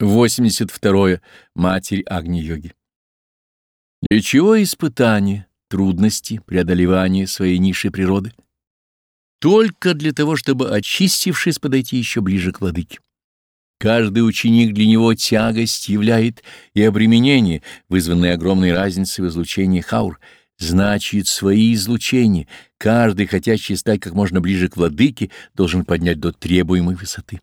82. -е. Матерь Агни-йоги. Для чего испытания, трудности, преодолевание своей низшей природы? Только для того, чтобы, очистившись, подойти еще ближе к владыке. Каждый ученик для него тягость являет и обременение, вызванное огромной разницей в излучении хаур, значит, свои излучения, каждый, хотящий стать как можно ближе к владыке, должен поднять до требуемой высоты.